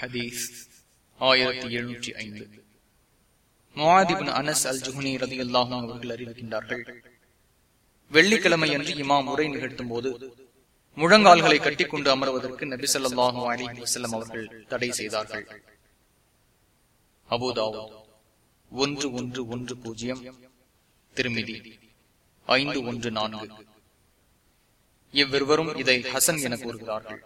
ஹதீஸ் ஆயிரத்தி எழுநூற்றி ஐந்து. முவாதிபின் அனஸ் அல் ஜுஹுனி ரதி அல்லாஹும் அவர்கள் அறிவிக்கின்றார்கள் வெள்ளிக்கிழமை அன்று இமாம் உரை நிகழ்த்தும் போது முழங்கால்களை கட்டிக்கொண்டு அமர்வதற்கு நபி சொல்லாஹும் அலி வசல்லம் அவர்கள் தடை செய்தார்கள். அபுதாவோ ஒன்று ஒன்று ஒன்று பூஜ்ஜியம் திருமிதி ஐந்து ஒன்று நான்கு. இவ்விருவரும் இதை ஹசன் என கூறுகிறார்கள்.